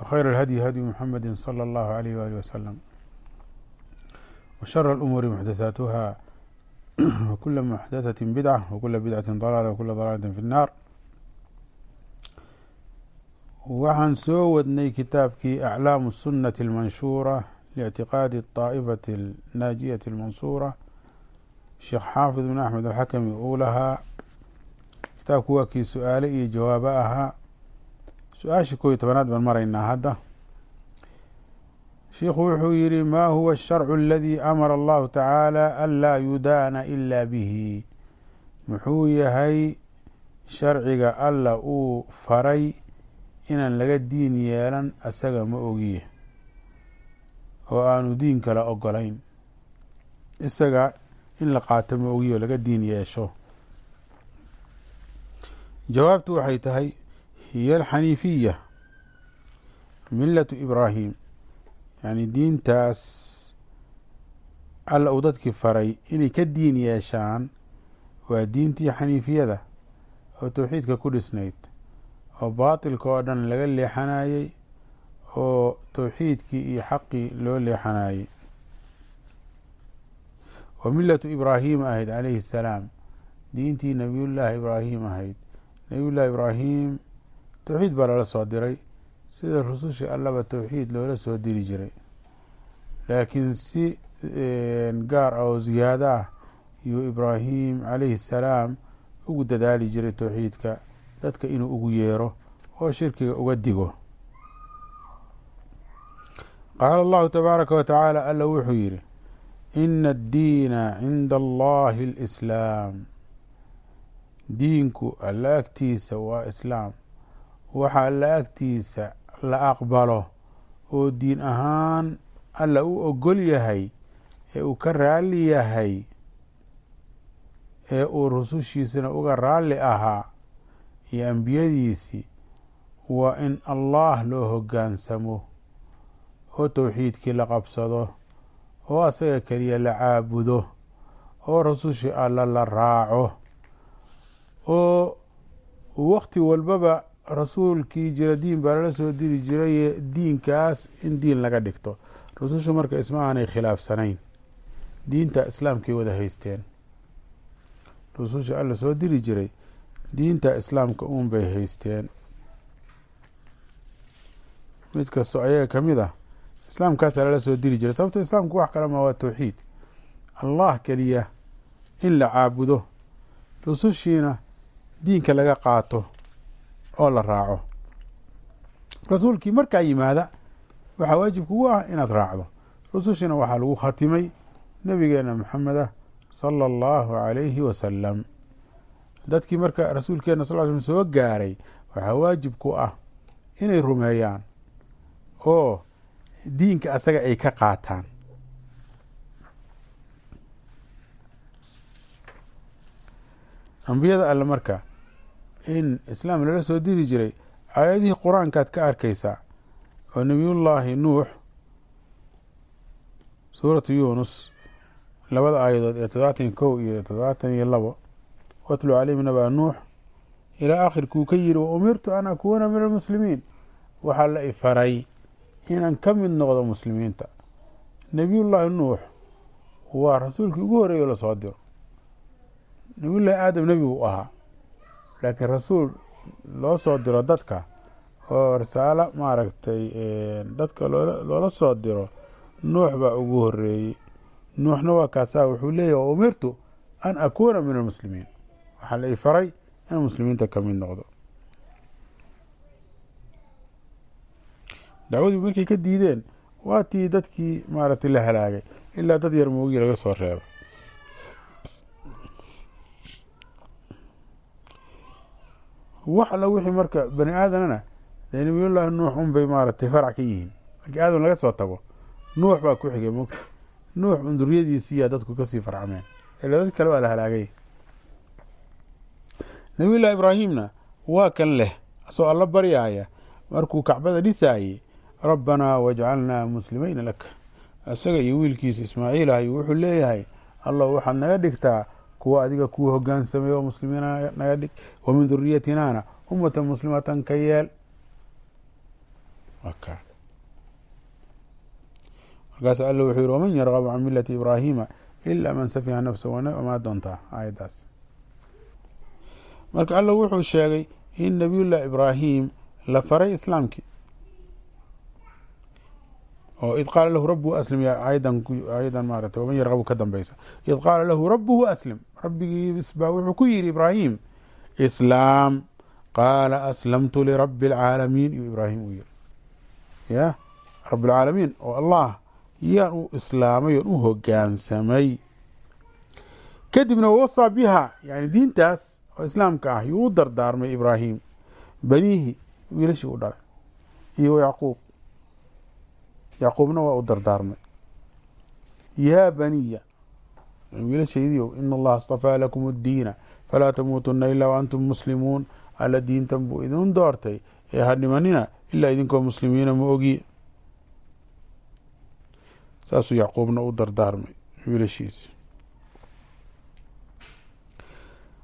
وخير الهدي هدي محمد صلى الله عليه وآله وسلم وشر الأمور محدثاتها وكل محدثة بدعة وكل بدعة ضلالة وكل ضلالة في النار waxaan soo wadnay kitaabkii aclaamu الsunati اlmanshuura liictiqaadi الطaa'ifati الnaajiyati اlmansuura sheekh xaafid bin axmed alxakami uu lahaa kitaabku waa kii su-aale iyo jawaabo ahaa su'aashii koo iyo tobanaad baan maraynaa hadda. Shiikhu wuxuu yihi ma huwa الsharcu aladii amara allahu tacaala an laa yudaana ila bihi. Muxuu yahay sharciga alla uu faray inaan laga diin yeelan asaga ma ogiye oo aanu diin kale ogolayn isaga in la qaato ma ogiye oo laga diin yeesho. Jawaabtu waxay tahay hiya alxaniifiya milatu ibraahim yani diintaas alla uu dadkii faray inay ka diin yeeshaan waa diintii xaniifiyada oo towxiidka ku dhisnayd oo baatilka oo dhan laga leexanayey oo towxiidkii iyo xaqii loo leexanayey oo milatu ibraahim ahayd calayhi الsalaam diintii nabiyullaahi ibraahim ahayd. Nabiyullaahi ibraahim towxiid baa lala soo diray sida rusushii allaba towxiid loola soo diri jiray. Laakiin si gaar ah oo ziyaado ah yuu ibraahim calayhi الsalaam ugu dadaali jiray towxiidka dadka inuu ugu yeero oo shirkiga uga digo. Qaala allahu tabaaraka wa tacaala alla wuxuu yihi ina addiina cinda allahi alislaam. Diinku alla agtiisa waa islaam waxa alla agtiisa la aqbalo oo diin ahaan alla u ogol yahay ee uu ka raalli yahay ee uu rusushiisana uga raalli ahaa iyo ambiyadiisii waa in allah loo hoggaansamo oo towxiidkii la qabsado oo asaga keliya la caabudo oo rasushii alla la raaco oo wakti walbaba rasuulkii jira diin baa lala soo diri jiraye diinkaas in diin laga dhigto. Rusushu marka isma aanay khilaafsanayn diinta islaamkay wada haysteen. Rususha alla soo diri jiray diinta islaamka uun bay haysteen. Mid kastoo ayaga ka mid ah islaamkaasaa lala soo diri jiray. Sababto islaamku wax kale ma waa towxiid allah keliya in la caabudo rusushiina diinka laga qaato oo la raaco. Rasuulkii markaa yimaada waxaa waajib kugu ah inaad raacdo. Rusushiina waxaa lagu khatimay nabigeena maxameda sala allahu calayhi wasalam dadkii marka rasuulkeena sal l sl soo gaaray waxaa waajib ku ah inay rumeeyaan oo diinka asaga ay ka qaataan. Ambiyada alle marka in islaam lala soo diri jiray aayadihii qur'aankaad ka arkaysaa oo nebiyullaahi nuux suuratu yuunus labada aayadood ee toddobaatan kow iyo toddobaatan iyo labo watlu calayhim naba nuux ilaa aakhirkuu ka yiri wa umirtu an akuuna min almuslimiin. Waxaa la ifaray inaan ka mid noqdo muslimiinta. Nebiyullaahi nuux waa rasuulkii ugu horreeyo la soo diro. Nebiyullaahi aadam nebi uu ahaa laakiin rasuul loo soo diro dadka. Oo risaalo maaragtay dadka loola soo diro nuux baa ugu horeeyey nuuxna waa kaasaa wuxuu leeyahy umirtu an akuuna min almuslimiin. Waxaa la ifaray inaan muslimiinta ka mid noqdo. Dacwadii markay ka diideen waa tii dadkii maaragtay la halaagay ilaa dad yar moogii laga soo reebo wax alla wixii marka bani aadanana dee nabiyullaahi nuux un bay maaragtay farac ka yihiin. Markii aadam laga soo tago nuux baa ku xigay mogta nuux unduriyadiisiiyaa dadku ka sii farcameen. Ila dad kale waa la halaagay. Nabiyullahi ibraahimna waa kan leh asoo alla baryaaya markuu kacbada dhisaayey rabbanaa wajcalnaa muslimayna laka. Isaga iyo wiilkiisa ismaaciil ahayu wuxuu leeyahay allah waxaad naga dhigtaa kuwa adiga kuu hogaansamay oo muslimiina naga dhig wa min duriyatinaana ummatan muslimatan ka yeel. Markaas alla wuxuu yihi waman yargabu can milati ibraahima ila man safiha nafsa wamaa doontaa aayaddaas marka alla wuxuu sheegay in nabiyullahi ibraahim la faray islaamkii oo id qaala lahu rabuhu aslim ayadan maarata waman yargabu ka dambeysa id qaala lahu rabuhu aslim rabbigiis baa wuxuu ku yihi ibraahim islaam. Qaala aslamtu lirabi اlcaalamiin iyo ibraahim uu yiri. Ya rab اlcaalamiin oo allah yaan u islaamay oon u hogaansamay. Kadibna wasaa biha yani diintaas oo islaamka ah yuu u dardaarmay ibraahim. Baniihi wiilashii u dhalay iyo yacquub yacquubna waa u dardaarmay. Yaa baniya wiilashaydiiow ina allaha astafaa lakum اddiina falaa tamuutuna ilaa waantum muslimuun. Alla diintan buu idin doortay. Ee ha dhimanina ilaa idinkoo muslimiina ma ogi. Saasuu yacquubna u dardaarmay wiilashiisi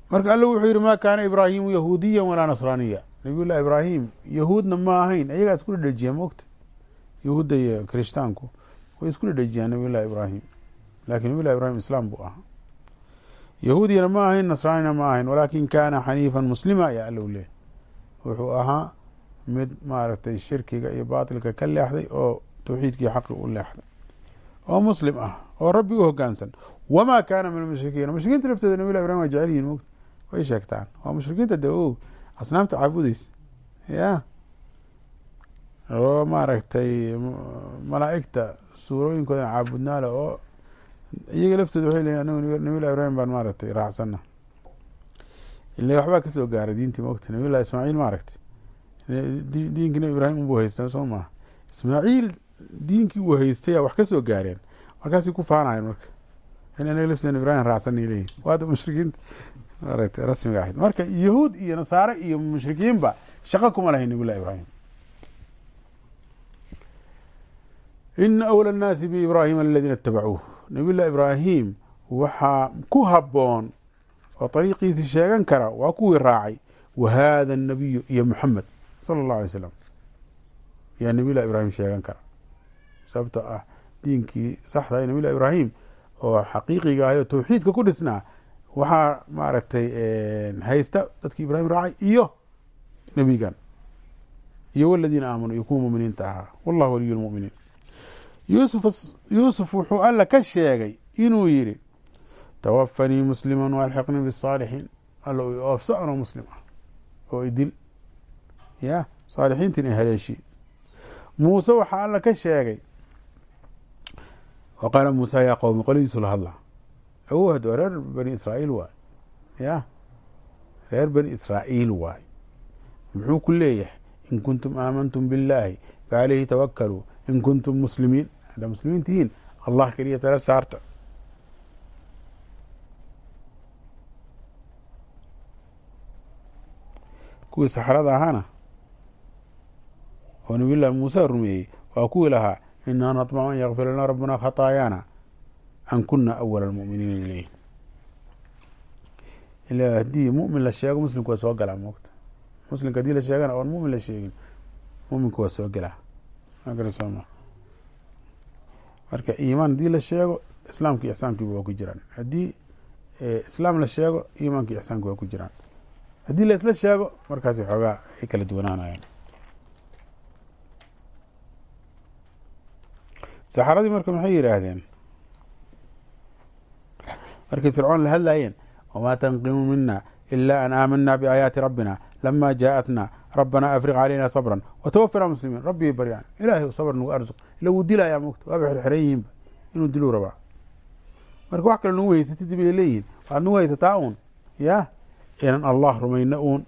marka alla wuxuu yihi ma kaana ibraahimu yahuudiya walaa nasraaniya. Nabiy ibraahim yahuudna ma ahayn ayagaa isku dhedhejiya mogta yahuudda iyo kirishtaanku way isku dhedhejiyaan nabiy llahi ibraahim. Lakin nabiy llahi ibrahim islaam buu ahaa. Yahuudiyana ma ahayn nasraanina ma ahayn walaakin kaana xaniifan muslima ayaa alla u leehay wuxuu ahaa mid maaragtay shirkiga iyo baatilka ka leexday oo tawxiidkii xaqi u leexday. Oo muslim ah oo rabbi u hogaansan wamaa kaana min almushrikiin. Mushrikiinta laftooda nabiy llahi ibrahim waa jecel yihiin mogta way sheegtaan. Waa mushrikiinta de o asnaamta caabudeysa ya oo maaragtay malaa'igta suurooyinkoodan caabudnaale oo iyaga laftooda waxay leeyiin anagu nabiy llahi ibrahim baan maaragtay raacsana. Ila waxbaa ka soo gaaray diintii mogta nabiy llahi ismaaciil maaragtay. Diinkii nabi ibraahim unbuu haysta soo maha ismaaciil diinkii uu haystay wax ka soo gaareen. Markaasay ku faanayen marka. In anaga lafteena ibrahim raacsanay leeyihiin waada mushrikiinta maaragtay rasmiga ahayd marka yahuud iyo nasaare iyo mushrikiinba shaqo kuma lahayn nabiy llahi ibraahim ina awla annaasi biibraahima aladiina itabacuuh nabiy llahi ibraahim waxaa ku haboon oo ariiqiisi sheegan kara waa kuwii raacay wa hada anabiyu iyo muxamed sala allahu alay slam yaa nabiy llahi ibraahim sheegan kara sababto ah diinkii saxda ee nabiy llahi ibraahim oo xaqiiqiga ahay oo tawxiidka ku dhisnaa waxaa maaragtay haysta dadkii ibraahim raacay iyo nebigan iyo waladiina aamanuu iyo kuwa muminiinta ahaa wallahu waliyu lmuminiin yuusuf wuxuu alla ka sheegay inuu yidhi tawafanii muslima walxiqnii bisaalixiin alla oofso anoo muslim ah oo idil ya saalixiintin haleeshii muuse waxaa alla ka sheegay wa qaala muusa yaa qowmi qoladiisu la hadla awad waa reer bani israa'iil waay. Ya reer bani israa'iil waay. Muxuu ku leeyahay in kuntum aamantum biاllaahi faaleyhi tawakaluu in kuntum muslimiin haddaa muslimiin tihiin allah keliya tala saarta kuwii saxrada ahaana oo nabiy llahi muuse rumeeyey waa kuwii lahaa inaa naطmacu an yakfir lana rabbuna khataayaana an kuna awala almu'miniina ilayh ila haddii mu'min la sheego muslimku waa soo galaa moogta muslimka haddii la sheegana oon mu'min la sheegin mu'minku waa soo gelaa marka iimaan haddii la sheego islaamka iyo ixsaankiiba waa ku jiraan. Haddii islaam la sheego iimaanka iyo ixsaanka waa ku jiraan. Haddii la isla sheego markaasi xoogaa ay kala duwanaanayaan. Saxaradii marka maxay yidhaahdeen? Markay fircoon la hadlaayeen wamaa tanqimu mina ila an aamanaa biaayaati rabbina lama jaaءatna rabbana afriq calayna sabra watawafana muslimiin rabbigay baryaan ilahay sabr nagu arsuq ila wuu dilayaa mogta waaba xerxeran yihiinba inuu diluu rabaa marka wax kale nagu haysatid bay leeyihiin waxaad nagu haysataa uun ya inaan allah rumayno uun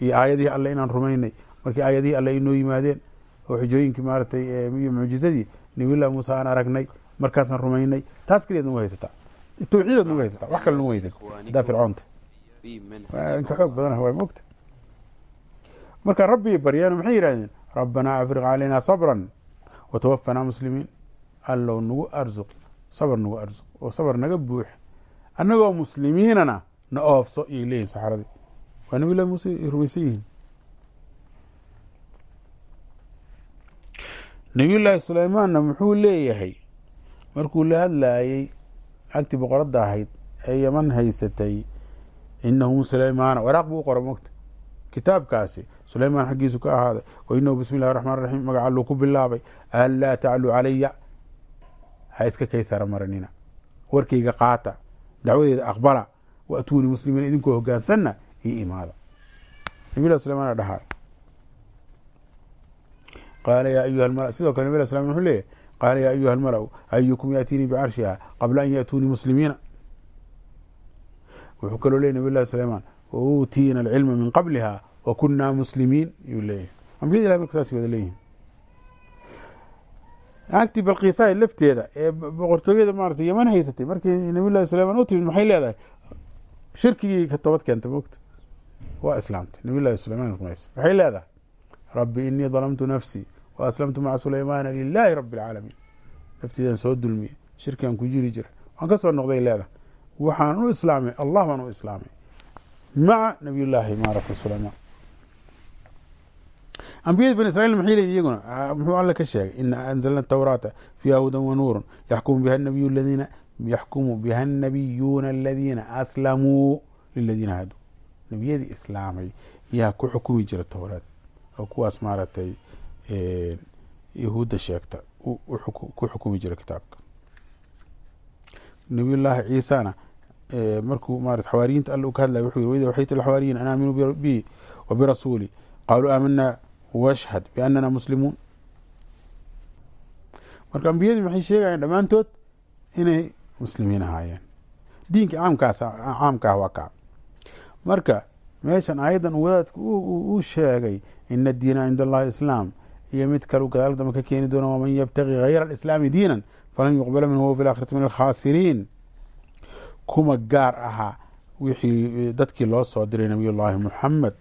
iyo aayadihii alle inaan rumaynay markii aayadihii alle inoo yimaadeen oo xujooyinkii maaratay iyo mucjizadii nabilahi muuse aan aragnay markaasaan rumaynay taas keliyaad nagu haysataa tawxiidaad nagu haysataa wax kale nagu haysata haddaa fircoonta inka xoog badanah waa mogta marka rabbigay baryeen maxay yidhahdeen rabbanaa afriq calaynaa sabran watawafanaa muslimiin allow nagu arsuq sabr nagu arsuq oo sabr naga buux. Annagoo muslimiinana na oofso iyay leeyihiin saxaradii. Waa nabi llahi muuse ay rumaysan yihiin. Nabiyullaahi sulaymaanna muxuu leeyahay markuu la hadlaayey cagtii boqoradda ahayd ee yaman haysatay inahu sulaymaana waraaq buu u qora mogta kitaabkaasi sulaymaan xaggiisu ka ahaaday wa inahu bismi illahi raxmaan raxiim magaca alluu ku bilaabay anlaa tacluu calaya ha iska kaysara maranina warkayga qaata dacwadeeda aqbala wa atuunii muslimiin idinkoo hogaansanna io imaada. Nabilah sulaymaan dhahaa. Qaala yaa ayuha almala sidoo kale nabi slam wuxuu leeyahy qaala yaa ayuha almalau ayukum yaatiinii bicarshiha qabla an yaatuunii muslimiina? Wuxuu kaloo leeyay nabiy llahi sulaymaan wauutiina alcilma min qabliha wa kunaa muslimiin yuu leeyahay ambiyada ilahi marka saas wada leeyihiin naagtii balqiisahayd lafteeda ee boqortooyada maarata yaman haysatay markii nabiy llahi sulaymaan u timid maxay leedahay shirkigii ka toobad keentay mogta waa islaamtay nabiy llahi sulaymaan rumaysa maxay leedahay rabbi inii dalamtu nafsii wa aslamtu maca sulaymaana lilaahi rabi alcaalamiin nafteedaan soo dulmiyey shirkigaan ku jiri jira waan ka soo noqday leedahay waxaan u islaamay allah baan u islaamay maca nabiy llaahi maarata sulaymaan ambiyada bani israiil maxay leeyihiin iyaguna muxuu alle ka sheegay ina anzalna tawraata fiiha hudan wa nuurun yaxkumu biha nabiyu ladiina yaxkumu biha annabiyuuna aladiina aslamuu liladiina haduu nebiyadii islaamay yaa ku xukumi jira towraad oo kuwaas maaragtay yahuudda sheegta ku xukumi jira kitaabka nabiy llaahi ciisana markuu marat xawaariyiinta alla u ka hadlay wuxuu yiri wida waxaytu lxawaariyiin an aaminuu bi wa birasuuli qaaluu aamanaa washhad biannana muslimuun. Marka ambiyadii maxay sheegayeen dhammaantood? Inay muslimiin ahaayeen. Diinka caamkaas caamka ah waa kaa. Marka meeshan aayaddan uu wadaadka uu sheegay ina addiina cinda allahi islaam. Iyo mid kale gadaal dambe ka keeni doona waman yabtagi hayra alislaami diinan falan yuqbala minhu huwa fi lakhirati min alkhaasiriin kuma gaar ahaa wixii dadkii loo soo diray nabiy llaahi muxamed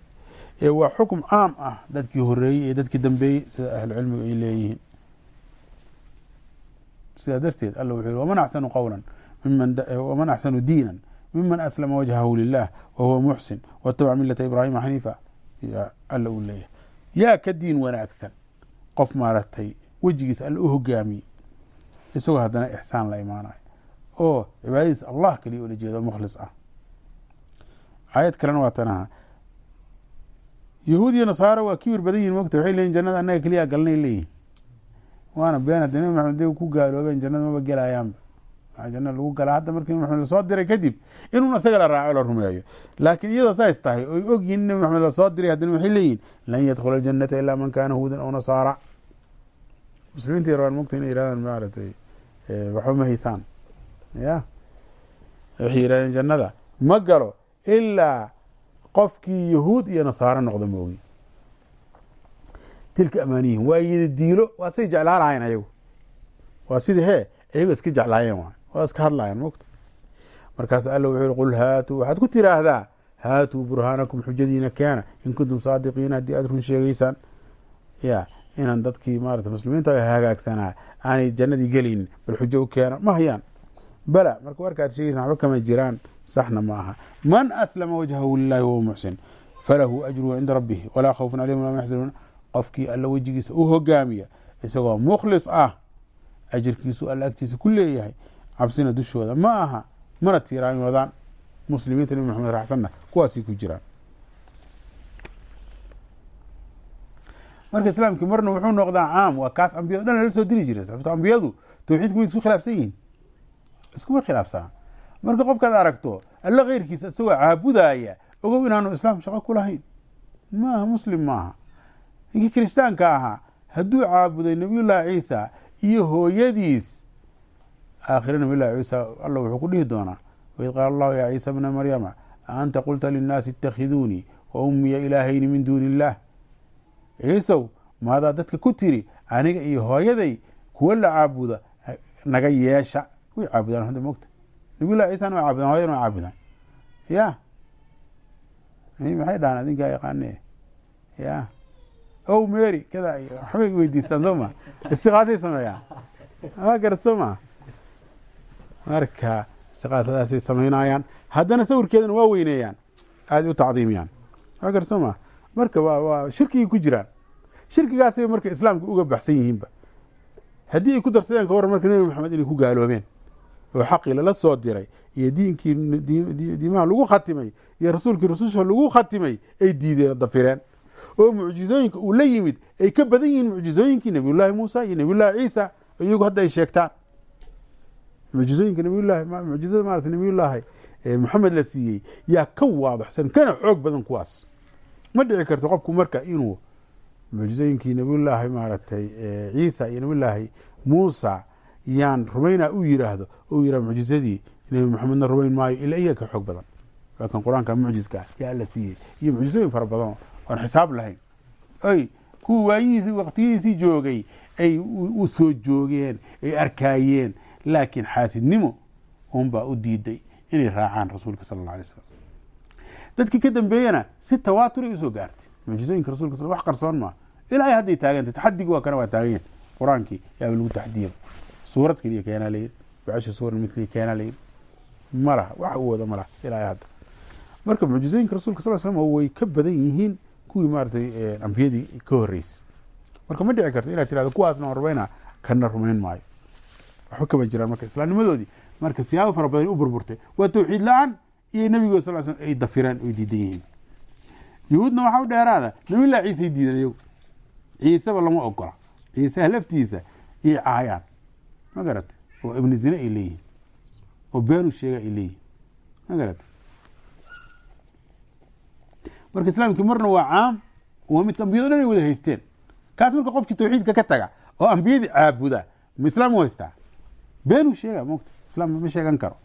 ee waa xukum caam ah dadkii horeeyey iyo dadkii dambeeyey sida ahlucilmigu ay leeyihiin. Sidaa darteed alla wuxuu yihi waman axsanu qawla waman axsanu diinan miman aslama wajhahu lilah wa huwa muxsin watabaca milata ibraahima xaniifa yaa alla uu leeyahay. Yaa ka diin wanaagsan qof maaragtay wejigiisa alla u hogaamiyey isagoo haddana ixsaan la imaanayo oo cibaadadiis allah kaliya ula jeedo mukhlis ah. Aayad kalena waa tanaha yahuud iyo nasaaro waa kibir badan yihiin mogta waxay leeyihiin jannada annaga keliya galnay leeyihiin waana been haddi nabi maxamed day ku gaaloobeen jannada maba gelayaanba jannada lagu galaa hadda markii nabi maxamed la soo diray kadib inuun isaga la raaco la rumeeyo. Laakiin iyadoo saas tahay oy og yihiin nabi maxamed la soo diray haddana waxay leeyihiin lan yadkhula aljannata ilaa man kaana huudan aw nasaara. Muslimiinta yarwaan mogta inay yirahdaan maaragtay waxba ma haysaan ya waxay yidhahdeen jannada ma galo ilaa qofkii yahuud iyo nasaaro noqda moogi. Tilka amaaniyihim waa yidi diilo waa say jeclaalahayen ayagu. Waa sidii hee ayago iska jeclaayeen waay waa iska hadlaayeen mogta markaas alla wuxuu yihi qul haatuu waxaad ku tiraahdaa haatuu burhaanakum xujadiina keena in kuntum saadiqiina haddii aad run sheegeysaan ya inaan dadkii maarata muslimiinta hagaagsanaa aanay jannadii gelin bal xujo u keena ma hayaan bala marka warka ad sheegeysan waxba kama jiraan saxna ma aha. Man aslama wajhahu lilahi wahuwa muxsin falahu ajruhu cinda rabbihi walaa khawfun calayhim walaa yaxzanuun qofkii alla wejigiisa u hogaamiya isagoo mukhlis ah ajirkiisu alla agtiisa ku leeyahay cabsina dushooda ma aha mana tiiraanyoodaan muslimiinta nabi maxamed raacsanna kuwaasay ku jiraan. Marka islaamkii marna wuxuu noqdaa caam waa kaas ambiyado dhan lala soo diri jiray sababto ambiyadu tawxiidku way isku khilaafsan yihiin iskuma khilaafsanaa marka qofkaad aragto alla keyrkiisa isagoo caabudaya ogow inaanu islaam shaqo ku lahayn. Maaha muslim maaha. Ninkii kiristaanka ahaa hadduu caabuday nabiyullaahi ciisa iyo hooyadiis aakhire nabiyullahi ciisa alla wuxuu ku dhihi doonaa waid qaala allahu yaa ciisa bna maryama a anta qulta linnaasi itakhiduunii wa ummiya ilaahayni min duuni illaah ciisow maadaa dadka ku tiri aniga iyo hooyaday kuwo la caabuda naga yeesha way caabudaan hadda mogta nabiyullahi ciisana way caabudaan hooyana way caabudaan. Ya. Maxay dhahaan adinkaa yaqaane ya. O mary kada waxbay weydiistaan soo ma? Istiqaasay sameeyaan waa garad soo maa marka istiqaasadaasay samaynayaan haddana sawirkeedana waa weyneeyaan. Aada u tacdiimiyaan. Waa garad soo maa marka waa waa shirkigay ku jiraan. Shirkigaasay marka islaamka uga baxsan yihiinba. Haddii ay ku darsadeen ka waran marka nebi maxamed inay ku gaaloobeen oo xaqii lala soo diray iyo diinkii diimaha lagu khatimay iyo rasuulkii rususha lagu khatimay ay diideen dafireen. Oo mucjizooyinka uu la yimid ay ka badan yihiin mucjizooyinkii nabiyullaahi muusa iyo nabiyullahi ciisa iyagu hadda ay sheegtaan. Mucjizooyinka nabiyullahi mucjizada maarata nabiyullaahi maxamed la siiyey yaa ka waadaxsan kana xoog badan kuwaas. Ma dhici karto qofku marka inuu mucjizooyinkii nabiyullaahi maaragtay ciisa iyo nabiyullaahi muusa yaan rumaynaa u yiraahdo oo yihah mucjizadii nebi maxamedna rumayn maayo ila iyaga ka xoog badan. Waa qur'aanka mucjiska ah yaa alla siiyey. Iyo mucjizooyin fara badan oon xisaab lahayn. Ay kuwa waayihiisi waqtiyadiisii joogay ay u soo joogeen ay arkaayeen. Laakiin xaasidnimo unbaa u diiday inay raacaan rasuulka sala alla alay slam dadkii ka dambeeyena si tawaaturay u soo gaartay. Mucjizooyinka rasulka sal wax qarsoon maa ilaahay hadday taaganta taxadigi waa kana waa taagan yahay qur'aankii yaaba lagu taxdiya suurad keliya keenaa layidhi bacasha suura misliga keenaa layidhi ma laha wax u wada ma ilaahay hadda. Marka mucjizooyinka rasulka sal slam way ka badan yihiin kuwii maaratay ambiyadii ka horeysay marka ma dhici karto inaad tirahdo kuwaasna waan rumaynaa kana rumayn maayo. Waxba kama jiraan marka islaamnimadoodii. Marka siyaabo fara badan u burburtay. Waa tawxiid la'aan iyo nebigood sal slam ay dafireen oy diidan yihiin. Yuhuudna waxaa u dheeraada nabilah ciisay diidan iyagu. Ciiseba lama ogola. Ciisaha laftiisa iyay caayaan ma garata oo ibni zine ay leeyihiin oo beenu sheega ay leeyihiin ma garata marka islaamkii marna waa caam waa midka ambiyado dhan ay wada haysteen. Kaas marka qofkii tawxiidka ka taga oo ambiyadii caabuda ma islaam u haystaa? Beenuu sheega mogta islaam ma sheegan karo.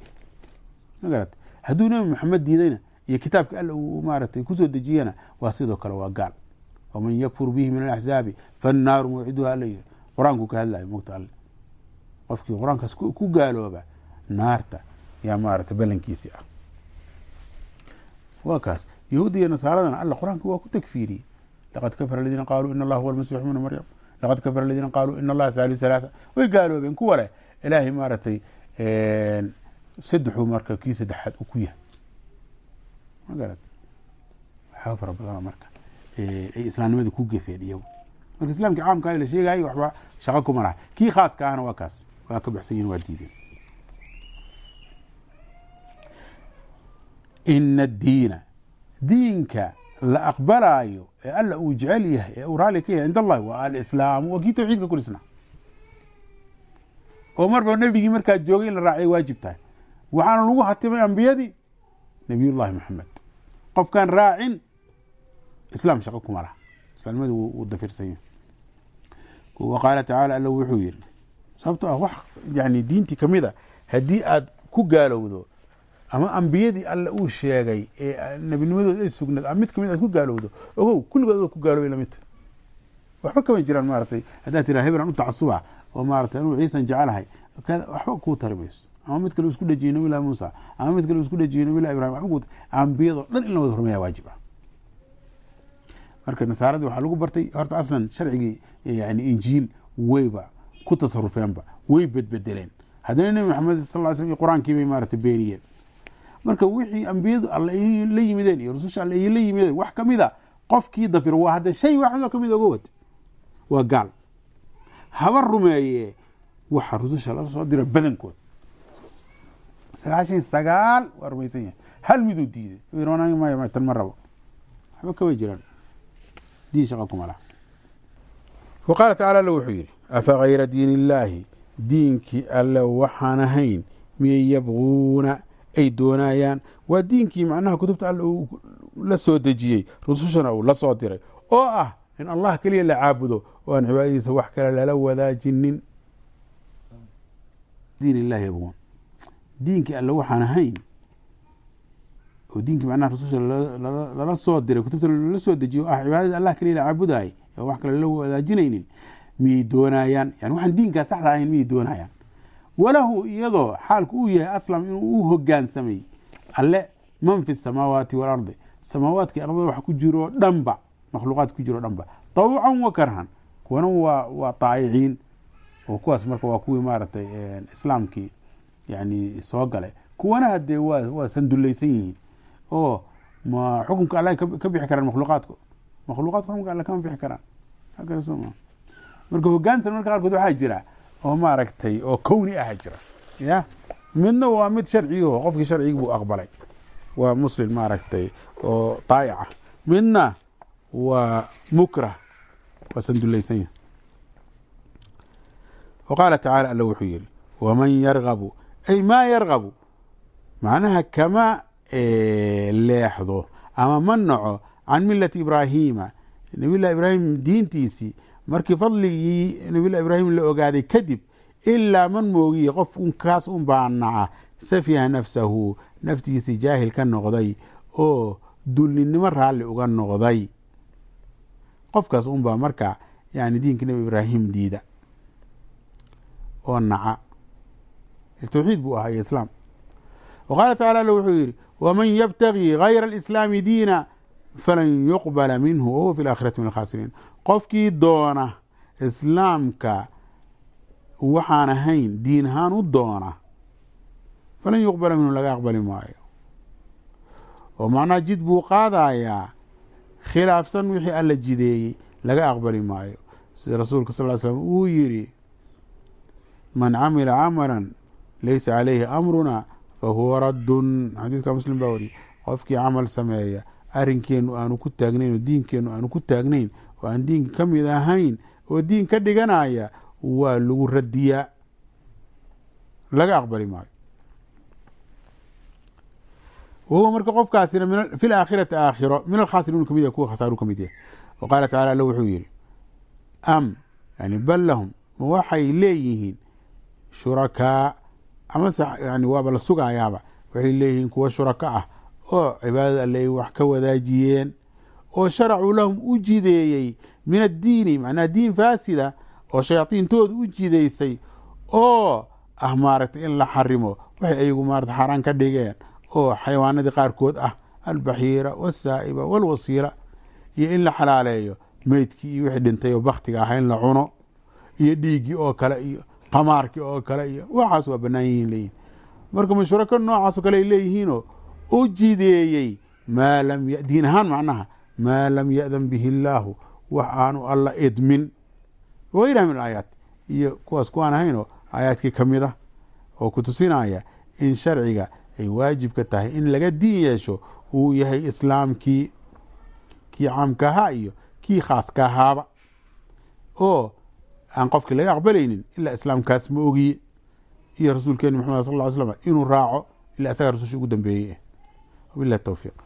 Ma garata hadduu nebi maxamed diidayna iyo kitaabka alla uu maaratay ku soo dejiyana waa sidoo kale waa gaal. Waman yakfur bihi min alaxzaabi fannaaru mawciduha alla yiri qur'aanku ka hadlayo mogta alle qofkii qur'aankaas ku gaalooba naarta yaa maarata ballankiisii ah. Waa kaas. Yahuudda iyo nasaaradana alla qur'aanka waa ku takfiiriyey. Laqad kafara aladiina qaaluu in allah huwa almasix ibnu maryam. Laqad kafara aladiina qaaluu in allaha thaaliu halaatha way gaaloobeen kuwa leh ilaahay maaragtay saddexuu marka kii saddexaad u ku yahay. Ma garat? Waxaa fara badana marka ay islaamnimada ku gefeen iyagu. Marka islaamkii caamka la sheegayo waxba shaqo kuma laha. Kii khaaska ahna waa kaas waa ka baxsan yihiin waa diideen ina addiina diinka la aqbalaayo ee alla uu jecel yahay ee uu raali ka yahay cind allahi waa alislaamu waa kii tawxiidka ku dhisnaa. Oo marba nebigii markaa joogay in la raacay waajib tahay. Waxaana lagu hatimay ambiyadii nabiyullahi maxamed qofkaan raacin islaam shaqo kuma laha. Islaamnimada wuu dafirsan yahay. Wa tacaala alla wuxuu yiri sababto ah wax yani diintii ka mid a haddii aad ku gaalowdo ama ambiyadii alle uu sheegay ee nebinimadood ay sugnaed mid ka mid aad ku gaalowdo ogow kulligood ad ku gaaloobay lamidta waxba kama jiraan maaratay haddaad tiraa hebelan u tacasuba oo maaratay anuu ciisan jecelahay waxba kuu tari ama mid kale isku dhejiyey nabilahi muusa ama mid kale isku dhejiyey nabilahi ibrahim waxba ku ambiyadoo dhan in la wada hormaya ah marka nasaaradii waxaa lagu bartay horta aslan sharcigii yani injiil wayba ku tasarufeenba way bedbedeleen. Haddana nebi maxamed sal slm iyo qur'aankii bay maarata beeniyeen. Marka wixii ambiyadu alle la yimideen iyo rususha alle la yimideen wax kamida qofkii dafiro waa hadda shay waxdoo ka mid oga wad waa gaal. Haba rumeeye waxa rususha la dira badankood. Sagaashan sagaal waa rumaysan yahay. Hal miduu diiday? Tan ma rabo. Waxba kama jiraan. Diin shaqa kuma laha wa qaala tacala alla wuxuu yidhi afa kayra diin illaahi diinkii alle waxaan ahayn miyay yabguuna ay doonayaan waa diinkii macnaha kutubta alle uu la soo dejiyey rusushana uu la soo diray oo ah in allah keliya la caabudo oo aan cibaadadiisa wax kale lala wadaajinin diin illahi yabguun diinkii alle waxaan ahayn oo diinkii macnaha rususha lala soo diray kutubta lala soo dejiyo o ah cibaadada allah keliya la caabudaay oo wax kale lala wadaajinaynin. Miyay doonayaan? Yani waxaan diinkaa saxda ahayn miyay doonayaan? Walahu iyadoo xaalku uu yahay aslam inuu u hogaansamay. Alle man fi samaawaati waalardi samaawaadkii ardada wax ku jiro dhanba makhluuqaad ku jiro dhanba. Tawcan wa karhan. Kuwana waa waa taayiciin oo kuwaas marka waa kuwii maaragtay islaamkii yani soo galay. Kuwana hadee waa waa sandulaysan yihiin. Oo ma xukunka alla ka bixi karaan makhluuqaadku marka hogaansan marka qaarkood waxaa jira oo maaragtay oo kowni aha jira ya midna waa mid sharcigo qofkii sharcigi buu aqbalay waa muslim maaragtay oo daa'ica midna waa mukrah waa sandulaysan wa qaala tacaala alla wuxuu yihi waman yargabu ay maa yargabu macnaha kama leexdo ama ma naco can milati ibraahiima nabiy llahi ibraahim diintiisii markii fadligii nabiy llahi ibraahim la ogaaday kadib ilaa man moogiye qof kaas un baa naca safiha nafsahu naftiisii jaahil ka noqday oo dulninimo raalli uga noqday qofkaas un baa marka yani diinkii nabi ibraahim diida oo naca towxiid buu ahaa iyo islaam wa qaala tacala alla wuxuu yidhi waman yabtagii gayra alislaami diina falan yuqbala minhu wahuwa fi laakhirati min alkhaasiriin qofkii doona islaamka waxaan ahayn diin ahaan u doona falan yuqbala minhu laga aqbali maayo. Oo macnaha jid buu qaadayaa khilaafsan wixii alla jideeyey laga aqbali maayo. Sida rasuulka sal ly slm uu yidhi man camila camalan laysa calayhi amruna fahuwa raddun. Xadiidka muslim baa wariye qofkii camal sameeya arrinkeenu aanu ku taagnayn oo diinkeenu aanu ku taagnayn oo aan diinka ka mid ahayn oo diin ka dhiganaya waa lagu radiyaa. Laga aqbali maayo. Wahuwa marka qofkaasina fi laakhirati aakhiro min alkhaasiriin ka mid yahy kuwa khasaaru ka mid yahay. Wa qaala tacala alla wuxuu yihi am yani bal lahum ma waxay leeyihiin shurakaa amase yani waaba la sugayaaba waxay leeyihiin kuwa shuraka ah oo cibaadada alle wax ka wadaajiyeen oo sharacuu lahum u jideeyey min addiini macnaha diin faasida oo shayaadiintooda u jidaysay oo ah maaragtay in la xarimo. Waxay ayagu maarata xaaraan ka dhigeen oo xayawaanadii qaarkood ah albaxiira wasaa'iba walwasiila iyo in la xalaaleeyo. Meydkii iyo wixii dhintay oo baktiga ah in la cuno iyo dhiiggii oo kale iyo qamaarkii oo kale iyo waxaas waa bannaan yihiin leeyihiin marka mashurako noocaasoo kale ay leeyihiinoo u jideeyey diin ahaan macnaha maa lam ya'dan bihi illaahu wax aanu alla idmin wayraha min alaayaat iyo kuwaas kuwaan ahaynoo aayaadkii ka mid ah oo ku tusinaya in sharciga ay waajibka tahay in laga diin yeesho uu yahay islaamkii kii caamka ahaa iyo kii khaaska ahaaba. Oo aan qofkii laga aqbalaynin ilaa islaamkaas ma ogiye. Iyo rasuulkeeni maxamed sal ly slam inuu raaco ilaa isagaa rasusha ugu dambeeyey wabilahi towfiiq